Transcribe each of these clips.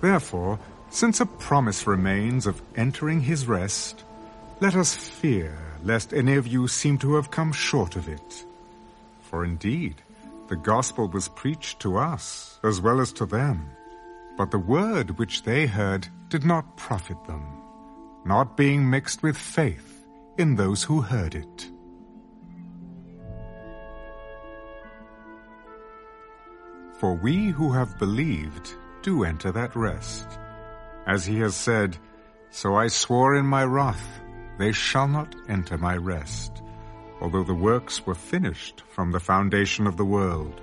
Therefore, since a promise remains of entering his rest, let us fear lest any of you seem to have come short of it. For indeed, the gospel was preached to us as well as to them, but the word which they heard did not profit them, not being mixed with faith in those who heard it. For we who have believed do enter that rest. As he has said, So I swore in my wrath, they shall not enter my rest, although the works were finished from the foundation of the world.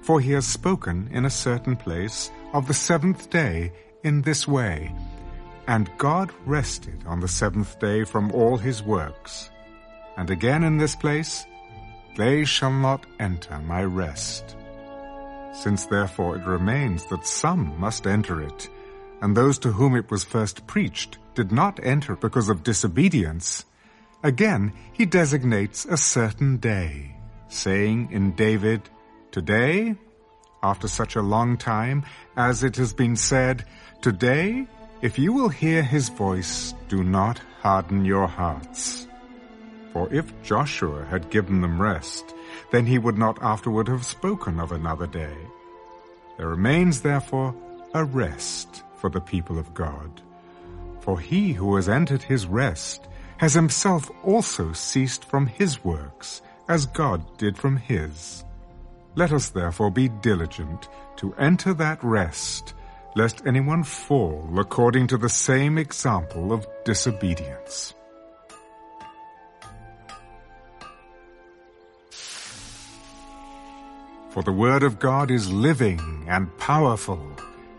For he has spoken in a certain place of the seventh day in this way, and God rested on the seventh day from all his works. And again in this place, they shall not enter my rest. Since therefore it remains that some must enter it, and those to whom it was first preached did not enter because of disobedience, again he designates a certain day, saying in David, Today, after such a long time, as it has been said, Today, if you will hear his voice, do not harden your hearts. For if Joshua had given them rest, then he would not afterward have spoken of another day. There remains, therefore, a rest for the people of God. For he who has entered his rest has himself also ceased from his works, as God did from his. Let us therefore be diligent to enter that rest, lest anyone fall according to the same example of disobedience. For the word of God is living and powerful,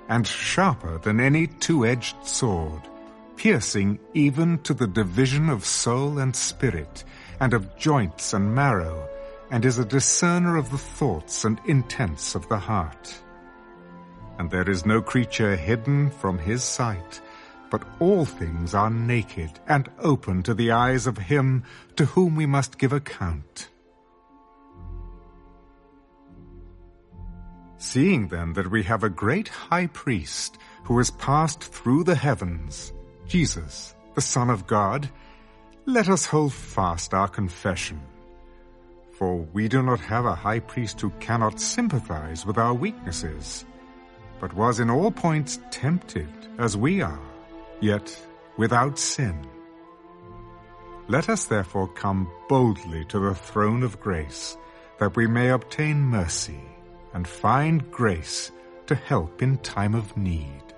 and sharper than any two-edged sword, piercing even to the division of soul and spirit, and of joints and marrow, and is a discerner of the thoughts and intents of the heart. And there is no creature hidden from his sight, but all things are naked and open to the eyes of him to whom we must give account. Seeing then that we have a great high priest who has passed through the heavens, Jesus, the Son of God, let us hold fast our confession. For we do not have a high priest who cannot sympathize with our weaknesses, but was in all points tempted as we are, yet without sin. Let us therefore come boldly to the throne of grace, that we may obtain mercy and find grace to help in time of need.